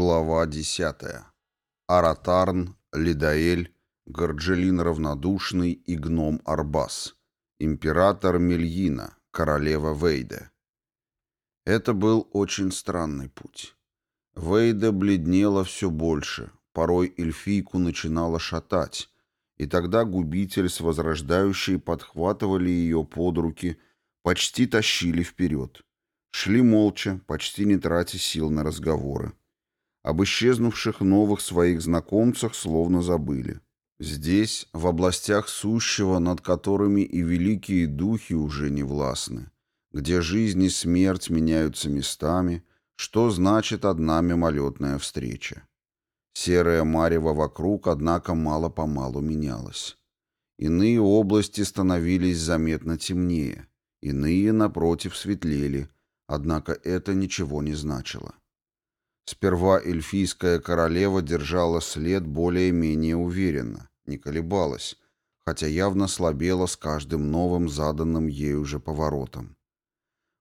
Глава 10. Аратарн, Лидаэль, Горджелин Равнодушный и гном Арбас. Император Мельина, королева Вейде. Это был очень странный путь. Вейда бледнела все больше, порой эльфийку начинала шатать, и тогда губитель с возрождающей подхватывали ее под руки, почти тащили вперед. Шли молча, почти не тратя сил на разговоры. Об исчезнувших новых своих знакомцах словно забыли. Здесь, в областях сущего, над которыми и великие духи уже не властны, где жизнь и смерть меняются местами, что значит одна мимолетная встреча. Серая марево вокруг, однако, мало-помалу менялась. Иные области становились заметно темнее, иные, напротив, светлели, однако это ничего не значило. Сперва эльфийская королева держала след более-менее уверенно, не колебалась, хотя явно слабела с каждым новым заданным ею же поворотом.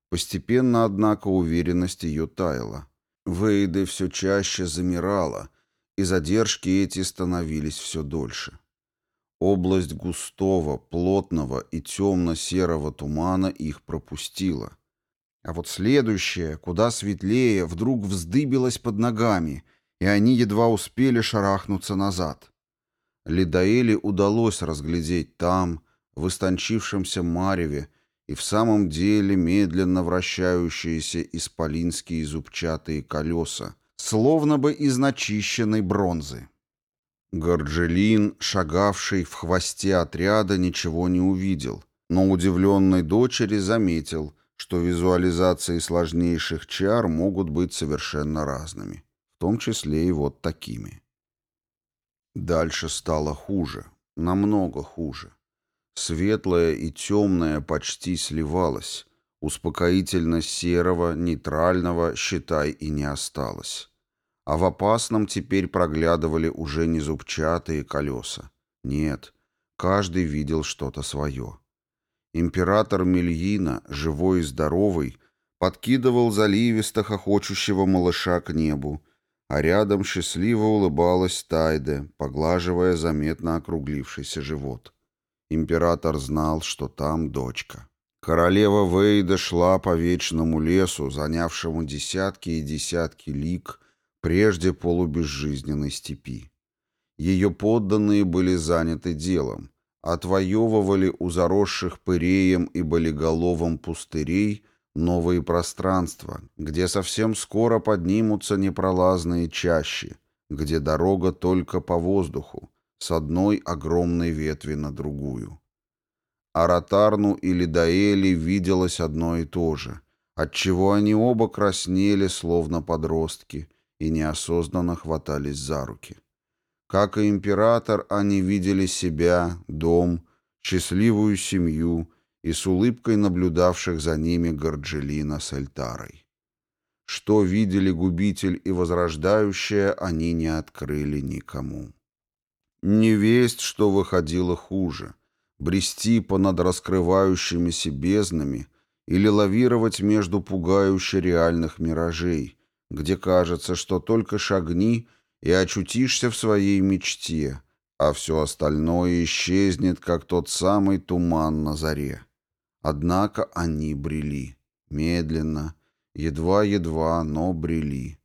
Постепенно, однако, уверенность ее таяла. Вейды все чаще замирала, и задержки эти становились все дольше. Область густого, плотного и темно-серого тумана их пропустила. А вот следующее, куда светлее, вдруг вздыбилось под ногами, и они едва успели шарахнуться назад. Лидаэле удалось разглядеть там, в истончившемся мареве, и в самом деле медленно вращающиеся исполинские зубчатые колеса, словно бы из начищенной бронзы. Горджелин, шагавший в хвосте отряда, ничего не увидел, но удивленной дочери заметил, что визуализации сложнейших чар могут быть совершенно разными, в том числе и вот такими. Дальше стало хуже, намного хуже. Светлое и темное почти сливалось, успокоительно серого, нейтрального, считай, и не осталось. А в опасном теперь проглядывали уже не зубчатые колеса. Нет, каждый видел что-то свое. Император Мельина, живой и здоровый, подкидывал заливисто хохочущего малыша к небу, а рядом счастливо улыбалась Тайде, поглаживая заметно округлившийся живот. Император знал, что там дочка. Королева Вейда шла по вечному лесу, занявшему десятки и десятки лиг, прежде полубезжизненной степи. Ее подданные были заняты делом — отвоевывали у заросших пыреем и болиголовом пустырей новые пространства, где совсем скоро поднимутся непролазные чащи, где дорога только по воздуху, с одной огромной ветви на другую. Аратарну или Даэли виделось одно и то же, отчего они оба краснели, словно подростки, и неосознанно хватались за руки. Как и император, они видели себя, дом, счастливую семью и с улыбкой наблюдавших за ними Горджелина с Эльтарой. Что видели губитель и возрождающее, они не открыли никому. Не весть, что выходило хуже — брести понад раскрывающимися безднами или лавировать между пугающе реальных миражей, где кажется, что только шагни — и очутишься в своей мечте, а все остальное исчезнет, как тот самый туман на заре. Однако они брели. Медленно, едва-едва, но брели.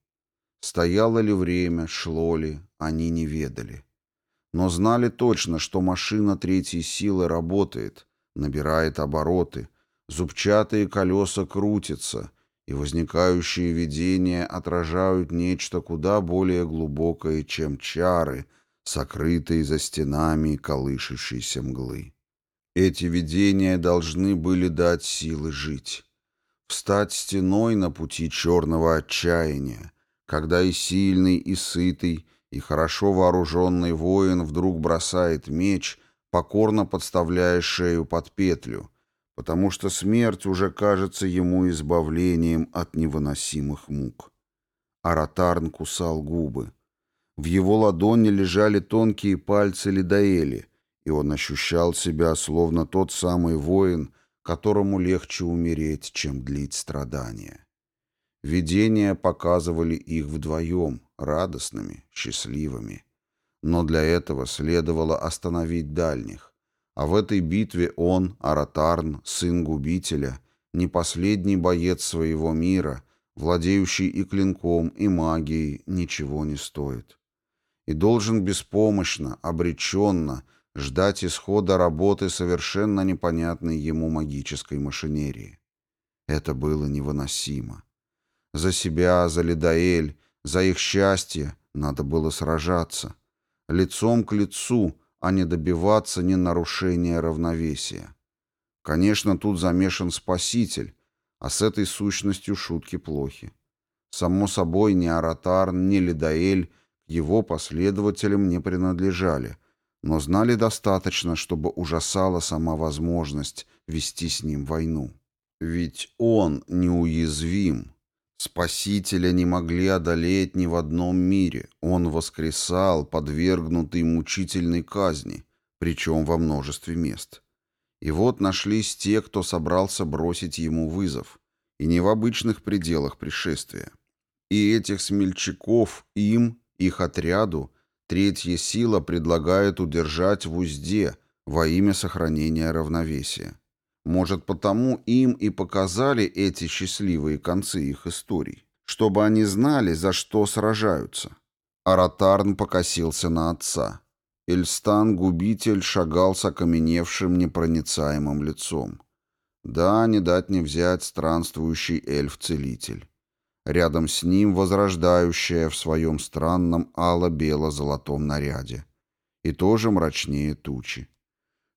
Стояло ли время, шло ли, они не ведали. Но знали точно, что машина третьей силы работает, набирает обороты, зубчатые колеса крутятся — и возникающие видения отражают нечто куда более глубокое, чем чары, сокрытые за стенами колышущейся мглы. Эти видения должны были дать силы жить, встать стеной на пути черного отчаяния, когда и сильный, и сытый, и хорошо вооруженный воин вдруг бросает меч, покорно подставляя шею под петлю, потому что смерть уже кажется ему избавлением от невыносимых мук. Аратарн кусал губы. В его ладони лежали тонкие пальцы Лидаэли, и он ощущал себя словно тот самый воин, которому легче умереть, чем длить страдания. Видения показывали их вдвоем, радостными, счастливыми. Но для этого следовало остановить дальних. А в этой битве он, Аратарн, сын губителя, не последний боец своего мира, владеющий и клинком, и магией, ничего не стоит. И должен беспомощно, обреченно ждать исхода работы совершенно непонятной ему магической машинерии. Это было невыносимо. За себя, за Лидаэль, за их счастье надо было сражаться. Лицом к лицу, а не добиваться ни нарушения равновесия. Конечно, тут замешан Спаситель, а с этой сущностью шутки плохи. Само собой, ни Аратар, ни Лидаэль его последователям не принадлежали, но знали достаточно, чтобы ужасала сама возможность вести с ним войну. Ведь он неуязвим. Спасителя не могли одолеть ни в одном мире. Он воскресал, подвергнутый мучительной казни, причем во множестве мест. И вот нашлись те, кто собрался бросить ему вызов, и не в обычных пределах пришествия. И этих смельчаков им, их отряду, третья сила предлагает удержать в узде во имя сохранения равновесия. Может, потому им и показали эти счастливые концы их историй, чтобы они знали, за что сражаются. Аратарн покосился на отца. Эльстан-губитель шагал с окаменевшим непроницаемым лицом. Да, не дать не взять странствующий эльф-целитель. Рядом с ним возрождающая в своем странном ало-бело-золотом наряде. И тоже мрачнее тучи.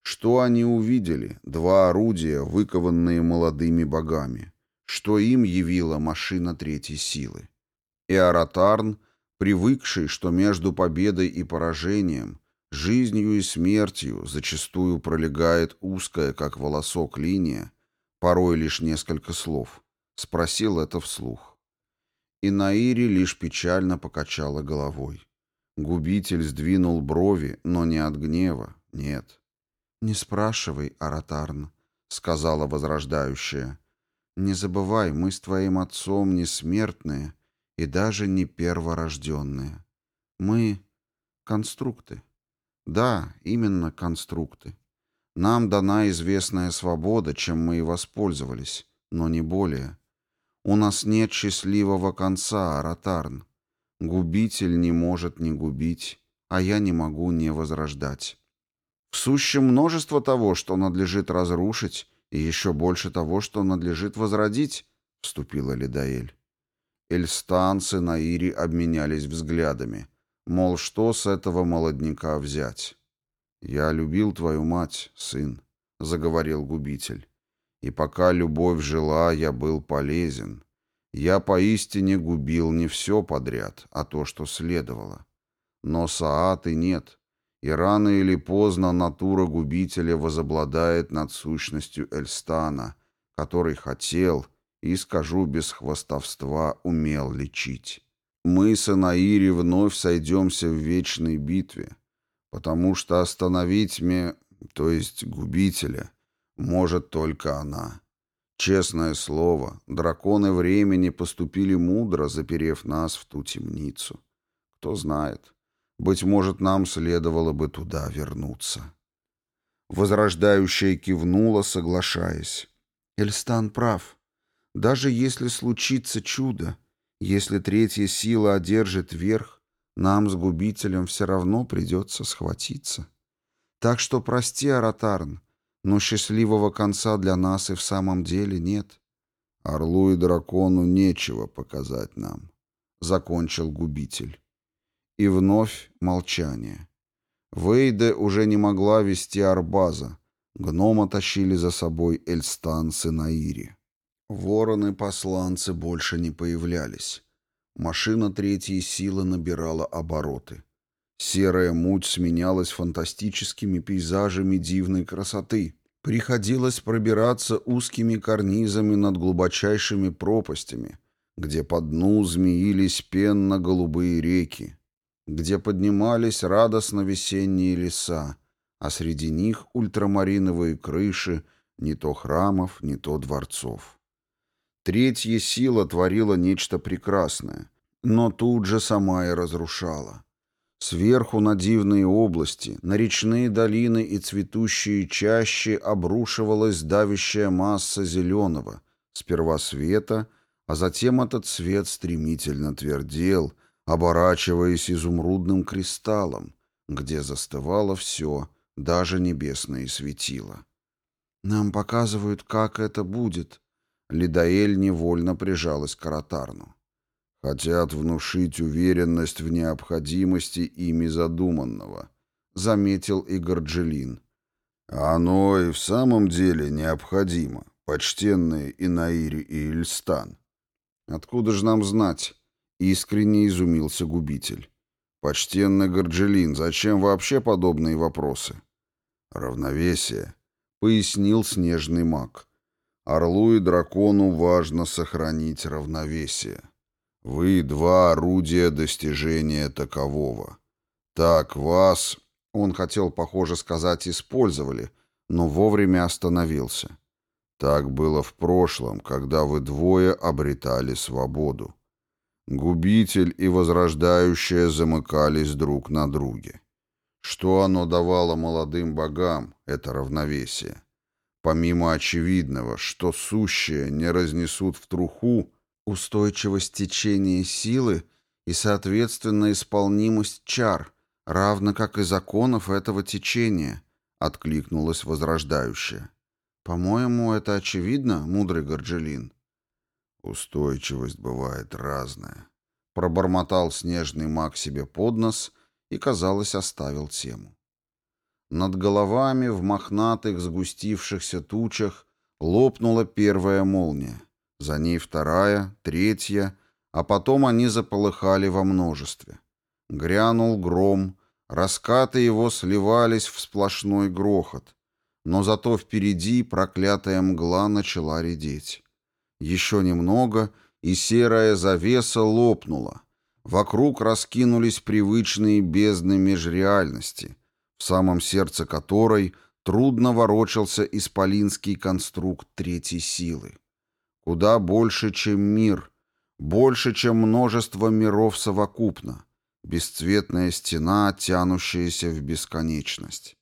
Что они увидели? Два орудия, выкованные молодыми богами. Что им явила машина третьей силы? И Аратарн, привыкший, что между победой и поражением, жизнью и смертью зачастую пролегает узкая, как волосок, линия, порой лишь несколько слов, спросил это вслух. И Наири лишь печально покачала головой. Губитель сдвинул брови, но не от гнева, нет. «Не спрашивай, Аратарн», — сказала возрождающая. «Не забывай, мы с твоим отцом не смертные и даже не перворожденные. Мы — конструкты. Да, именно конструкты. Нам дана известная свобода, чем мы и воспользовались, но не более. У нас нет счастливого конца, Аратарн. Губитель не может не губить, а я не могу не возрождать. В сущем множество того, что надлежит разрушить, и еще больше того, что надлежит возродить, — вступила Лидаэль. Эльстан и Наири обменялись взглядами, мол, что с этого молодняка взять. «Я любил твою мать, сын», — заговорил губитель. «И пока любовь жила, я был полезен. Я поистине губил не все подряд, а то, что следовало. Но Сааты нет, и рано или поздно натура губителя возобладает над сущностью Эльстана, который хотел, и, скажу без хвостовства, умел лечить. Мы с Анаири вновь сойдемся в вечной битве, потому что остановить мне, то есть губителя, может только она. Честное слово, драконы времени поступили мудро, заперев нас в ту темницу. Кто знает, быть может, нам следовало бы туда вернуться. Возрождающая кивнула, соглашаясь. Эльстан прав. Даже если случится чудо, если третья сила одержит верх, нам с губителем все равно придется схватиться. Так что прости, Аратарн, но счастливого конца для нас и в самом деле нет. Орлу и дракону нечего показать нам, — закончил губитель. И вновь молчание. Вейде уже не могла вести Арбаза. Гнома тащили за собой Эльстан с Инаири. Вороны-посланцы больше не появлялись. Машина третьей силы набирала обороты. Серая муть сменялась фантастическими пейзажами дивной красоты. Приходилось пробираться узкими карнизами над глубочайшими пропастями, где по дну змеились пенно-голубые реки, где поднимались радостно весенние леса, а среди них ультрамариновые крыши не то храмов, не то дворцов. Третья сила творила нечто прекрасное. но тут же сама и разрушала. Сверху на дивные области, на речные долины и цветущие чащи обрушивалась давящая масса зеленого, сперва света, а затем этот свет стремительно твердел, оборачиваясь изумрудным кристаллом, где застывало все, даже небесные светила. «Нам показывают, как это будет», — Лидаэль невольно прижалась к Аратарну. Хотят внушить уверенность в необходимости ими задуманного, заметил и Горджелин. Оно и в самом деле необходимо, почтенные Инаири и Ильстан. Откуда же нам знать? Искренне изумился губитель. Почтенный Горджелин, зачем вообще подобные вопросы? Равновесие, пояснил снежный маг. Орлу и дракону важно сохранить равновесие. Вы два орудия достижения такового. Так вас, он хотел, похоже сказать, использовали, но вовремя остановился. Так было в прошлом, когда вы двое обретали свободу. Губитель и возрождающее замыкались друг на друге. Что оно давало молодым богам, это равновесие? Помимо очевидного, что сущее не разнесут в труху, Устойчивость течения силы и, соответственно, исполнимость чар, равно как и законов этого течения, откликнулась возрождающая. По-моему, это очевидно, мудрый Горджелин. Устойчивость бывает разная. Пробормотал снежный маг себе под нос и, казалось, оставил тему. Над головами в мохнатых сгустившихся тучах лопнула первая молния за ней вторая, третья, а потом они заполыхали во множестве. Грянул гром, раскаты его сливались в сплошной грохот, но зато впереди проклятая мгла начала редеть. Еще немного, и серая завеса лопнула. Вокруг раскинулись привычные бездны межреальности, в самом сердце которой трудно ворочался исполинский конструкт третьей силы. Куда больше, чем мир, больше, чем множество миров совокупно, бесцветная стена, тянущаяся в бесконечность.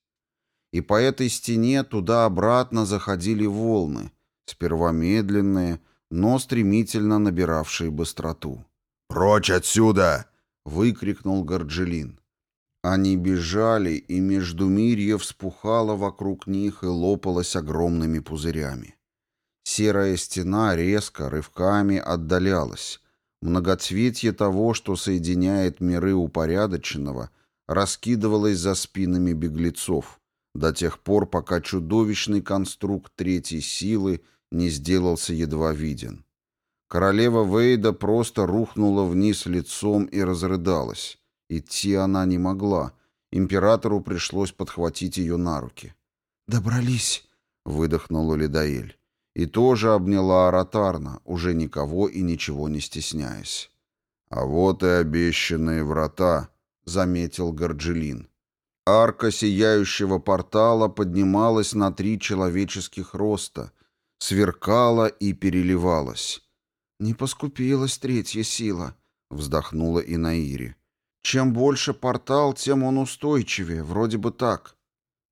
И по этой стене туда-обратно заходили волны, сперва медленные, но стремительно набиравшие быстроту. «Прочь отсюда!» — выкрикнул Горджелин. Они бежали, и междумирье вспухало вокруг них и лопалось огромными пузырями. Серая стена резко, рывками отдалялась. Многоцветье того, что соединяет миры упорядоченного, раскидывалось за спинами беглецов, до тех пор, пока чудовищный конструкт третьей силы не сделался едва виден. Королева Вейда просто рухнула вниз лицом и разрыдалась. Идти она не могла. Императору пришлось подхватить ее на руки. «Добрались», — выдохнула Лидаэль и тоже обняла Аратарна, уже никого и ничего не стесняясь. «А вот и обещанные врата», — заметил Горджелин. Арка сияющего портала поднималась на три человеческих роста, сверкала и переливалась. «Не поскупилась третья сила», — вздохнула Инаири. «Чем больше портал, тем он устойчивее, вроде бы так».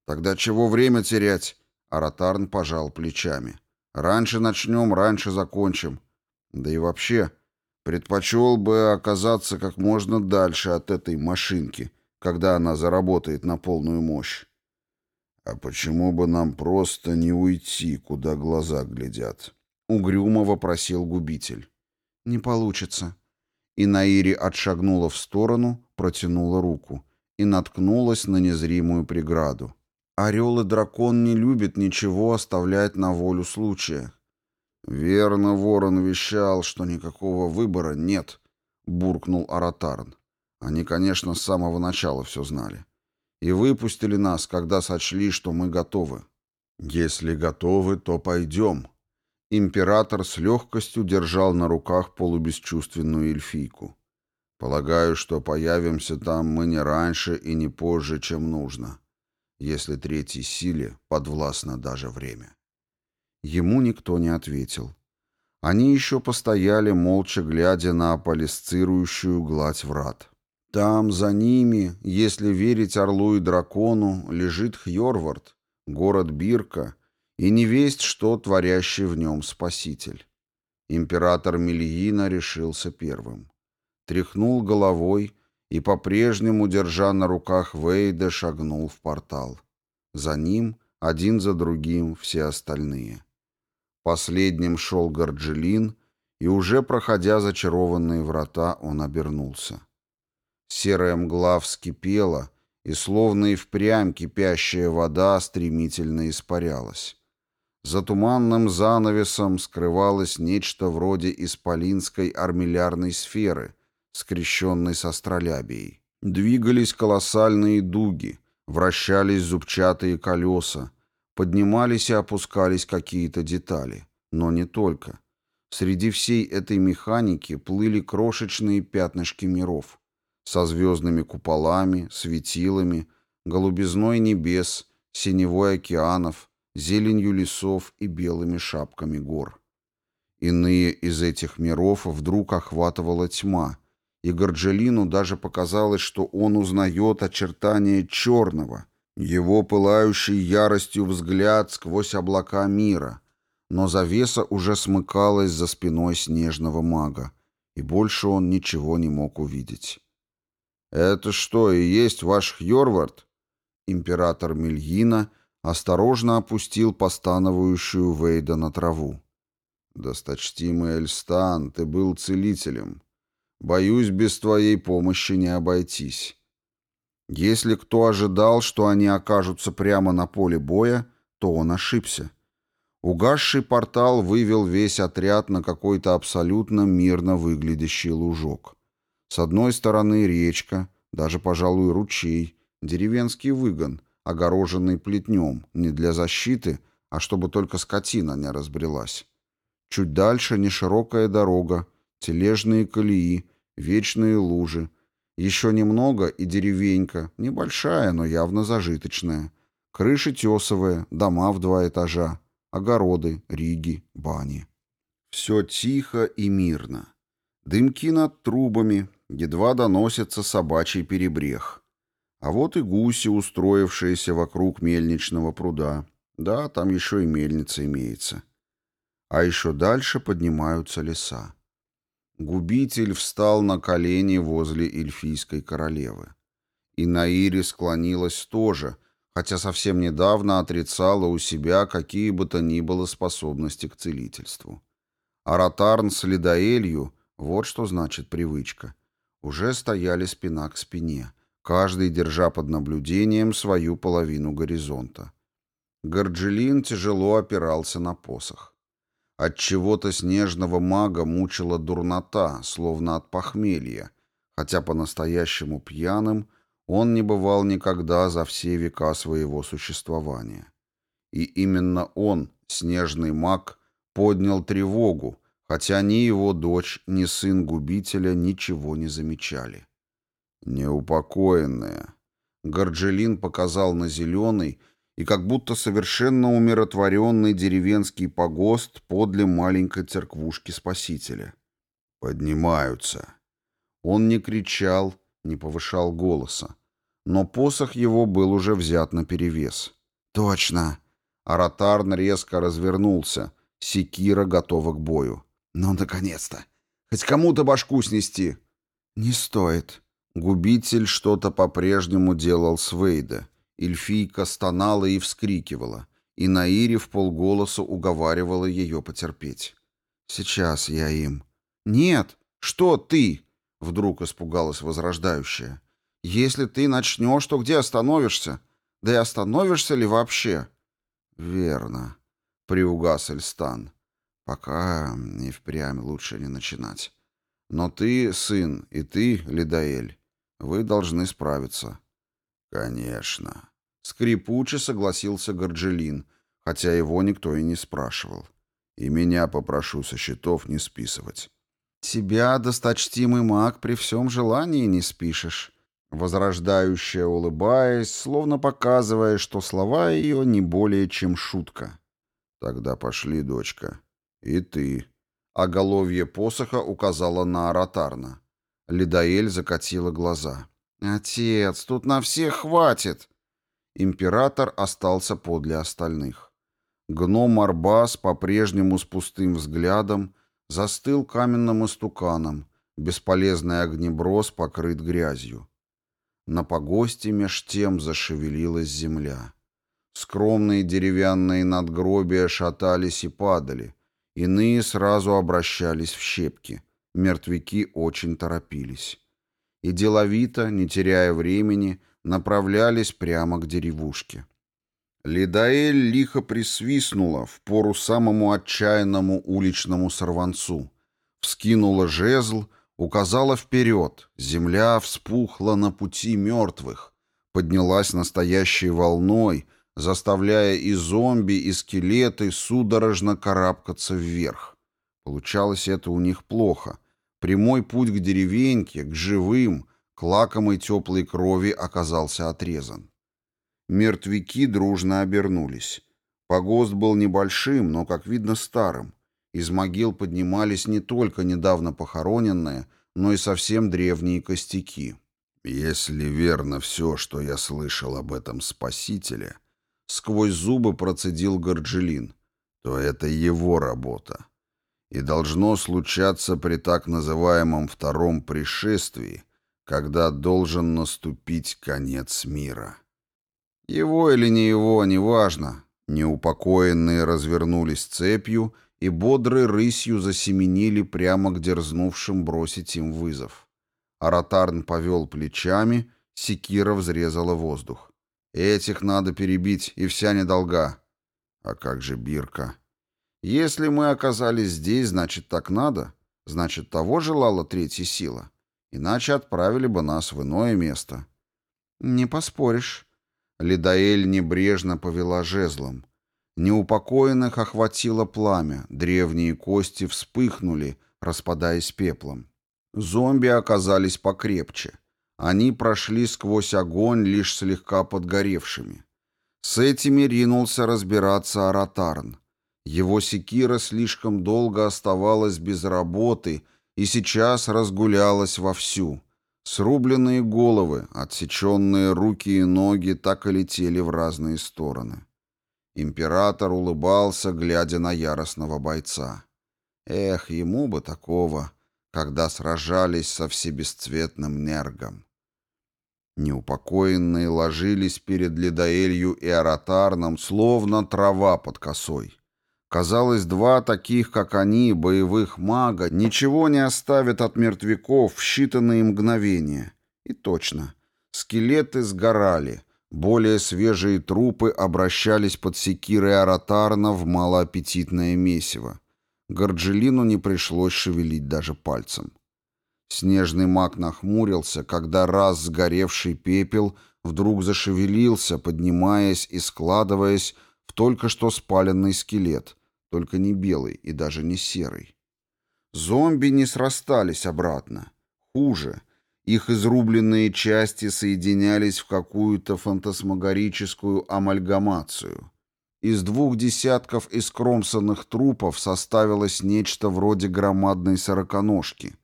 «Тогда чего время терять?» — Аратарн пожал плечами. Раньше начнем, раньше закончим. Да и вообще, предпочел бы оказаться как можно дальше от этой машинки, когда она заработает на полную мощь. А почему бы нам просто не уйти, куда глаза глядят? Угрюмо вопросил губитель. Не получится. И Наири отшагнула в сторону, протянула руку и наткнулась на незримую преграду. Орел и дракон не любят ничего оставлять на волю случая. «Верно, ворон вещал, что никакого выбора нет», — буркнул Аратарн. Они, конечно, с самого начала все знали. И выпустили нас, когда сочли, что мы готовы. Если готовы, то пойдем. Император с легкостью держал на руках полубесчувственную эльфийку. Полагаю, что появимся там мы не раньше и не позже, чем нужно если третьей силе подвластно даже время. Ему никто не ответил. Они еще постояли, молча глядя на аполисцирующую гладь врат. Там, за ними, если верить орлу и дракону, лежит Хьорвард, город Бирка, и не весть, что творящий в нем спаситель. Император Мельина решился первым. Тряхнул головой и, по-прежнему, держа на руках Вейда, шагнул в портал. За ним, один за другим, все остальные. Последним шел Горджелин, и уже проходя зачарованные врата, он обернулся. Серая мгла вскипела, и словно и впрямь кипящая вода стремительно испарялась. За туманным занавесом скрывалось нечто вроде исполинской армиллярной сферы, скрещенной с астролябией. Двигались колоссальные дуги, вращались зубчатые колеса, поднимались и опускались какие-то детали. Но не только. Среди всей этой механики плыли крошечные пятнышки миров со звездными куполами, светилами, голубизной небес, синевой океанов, зеленью лесов и белыми шапками гор. Иные из этих миров вдруг охватывала тьма, и Горджелину даже показалось, что он узнает очертания черного, его пылающий яростью взгляд сквозь облака мира, но завеса уже смыкалась за спиной снежного мага, и больше он ничего не мог увидеть. «Это что, и есть ваш Хьорвард?» Император Мельина осторожно опустил постановающую Вейда на траву. «Досточтимый Эльстан, ты был целителем. Боюсь, без твоей помощи не обойтись. Если кто ожидал, что они окажутся прямо на поле боя, то он ошибся. Угасший портал вывел весь отряд на какой-то абсолютно мирно выглядящий лужок. С одной стороны речка, даже, пожалуй, ручей, деревенский выгон — огороженный плетнем, не для защиты, а чтобы только скотина не разбрелась. Чуть дальше неширокая дорога, тележные колеи, вечные лужи. Еще немного и деревенька, небольшая, но явно зажиточная. Крыши тесовые, дома в два этажа, огороды, риги, бани. Все тихо и мирно. Дымки над трубами, едва доносится собачий перебрег. А вот и гуси, устроившиеся вокруг мельничного пруда. Да, там еще и мельница имеется. А еще дальше поднимаются леса. Губитель встал на колени возле эльфийской королевы. И Наири склонилась тоже, хотя совсем недавно отрицала у себя какие бы то ни было способности к целительству. Аратарн с Лидаэлью, вот что значит привычка, уже стояли спина к спине — каждый держа под наблюдением свою половину горизонта. Горджелин тяжело опирался на посох. От чего-то снежного мага мучила дурнота, словно от похмелья, хотя по-настоящему пьяным он не бывал никогда за все века своего существования. И именно он, снежный маг, поднял тревогу, хотя ни его дочь, ни сын губителя ничего не замечали. Неупокоенная. Горджелин показал на зеленый и как будто совершенно умиротворенный деревенский погост подле маленькой церквушки Спасителя. Поднимаются. Он не кричал, не повышал голоса. Но посох его был уже взят на перевес. «Точно!» Аратарн резко развернулся. Секира готова к бою. «Ну, наконец-то! Хоть кому-то башку снести!» «Не стоит!» Губитель что-то по-прежнему делал с Вейда. Эльфийка стонала и вскрикивала, и Наири в полголоса уговаривала ее потерпеть. «Сейчас я им». «Нет! Что ты?» — вдруг испугалась возрождающая. «Если ты начнешь, то где остановишься? Да и остановишься ли вообще?» «Верно», — приугас Эльстан. «Пока и впрямь лучше не начинать. Но ты, сын, и ты, Лидаэль, вы должны справиться. Конечно. Скрипуче согласился Горджелин, хотя его никто и не спрашивал. И меня попрошу со счетов не списывать. Тебя, досточтимый маг, при всем желании не спишешь. Возрождающая, улыбаясь, словно показывая, что слова ее не более чем шутка. Тогда пошли, дочка. И ты. Оголовье посоха указало на Аратарна. Лидаэль закатила глаза. «Отец, тут на всех хватит!» Император остался подле остальных. Гном Арбас по-прежнему с пустым взглядом застыл каменным истуканом, бесполезный огнеброс покрыт грязью. На погосте меж тем зашевелилась земля. Скромные деревянные надгробия шатались и падали, иные сразу обращались в щепки. Мертвяки очень торопились. И деловито, не теряя времени, направлялись прямо к деревушке. Лидаэль лихо присвистнула в пору самому отчаянному уличному сорванцу. Вскинула жезл, указала вперед. Земля вспухла на пути мертвых. Поднялась настоящей волной, заставляя и зомби, и скелеты судорожно карабкаться вверх. Получалось это у них плохо. Прямой путь к деревеньке, к живым, к лакомой теплой крови оказался отрезан. Мертвяки дружно обернулись. Погост был небольшим, но, как видно, старым. Из могил поднимались не только недавно похороненные, но и совсем древние костяки. «Если верно все, что я слышал об этом спасителе», — сквозь зубы процедил Горджелин, — то это его работа. И должно случаться при так называемом втором пришествии, когда должен наступить конец мира. Его или не его, неважно. Неупокоенные развернулись цепью и бодрой рысью засеменили прямо к дерзнувшим бросить им вызов. Аратарн повел плечами, секира взрезала воздух. «Этих надо перебить, и вся недолга». «А как же Бирка?» «Если мы оказались здесь, значит, так надо. Значит, того желала третья сила. Иначе отправили бы нас в иное место». «Не поспоришь». Лидаэль небрежно повела жезлом. Неупокоенных охватило пламя, древние кости вспыхнули, распадаясь пеплом. Зомби оказались покрепче. Они прошли сквозь огонь лишь слегка подгоревшими. С этими ринулся разбираться Аратарн. Его секира слишком долго оставалась без работы и сейчас разгулялась вовсю. Срубленные головы, отсеченные руки и ноги так и летели в разные стороны. Император улыбался, глядя на яростного бойца. Эх, ему бы такого, когда сражались со всебесцветным нергом. Неупокоенные ложились перед Лидаэлью и Аратарном, словно трава под косой. Казалось, два таких, как они, боевых мага, ничего не оставят от мертвяков в считанные мгновения. И точно. Скелеты сгорали. Более свежие трупы обращались под секирой Аратарна в малоаппетитное месиво. Горджелину не пришлось шевелить даже пальцем. Снежный маг нахмурился, когда раз сгоревший пепел вдруг зашевелился, поднимаясь и складываясь в только что спаленный скелет — только не белый и даже не серый. Зомби не срастались обратно. Хуже. Их изрубленные части соединялись в какую-то фантасмагорическую амальгамацию. Из двух десятков искромсанных трупов составилось нечто вроде громадной сороконожки.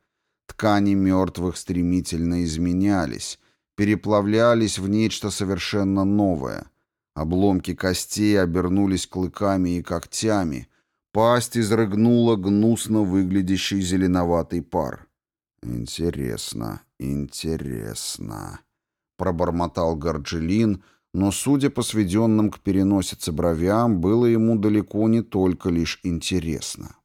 Ткани мертвых стремительно изменялись, переплавлялись в нечто совершенно новое. Обломки костей обернулись клыками и когтями, Пасть изрыгнула гнусно выглядящий зеленоватый пар. «Интересно, интересно», — пробормотал Горджелин, но, судя по сведенным к переносице бровям, было ему далеко не только лишь интересно.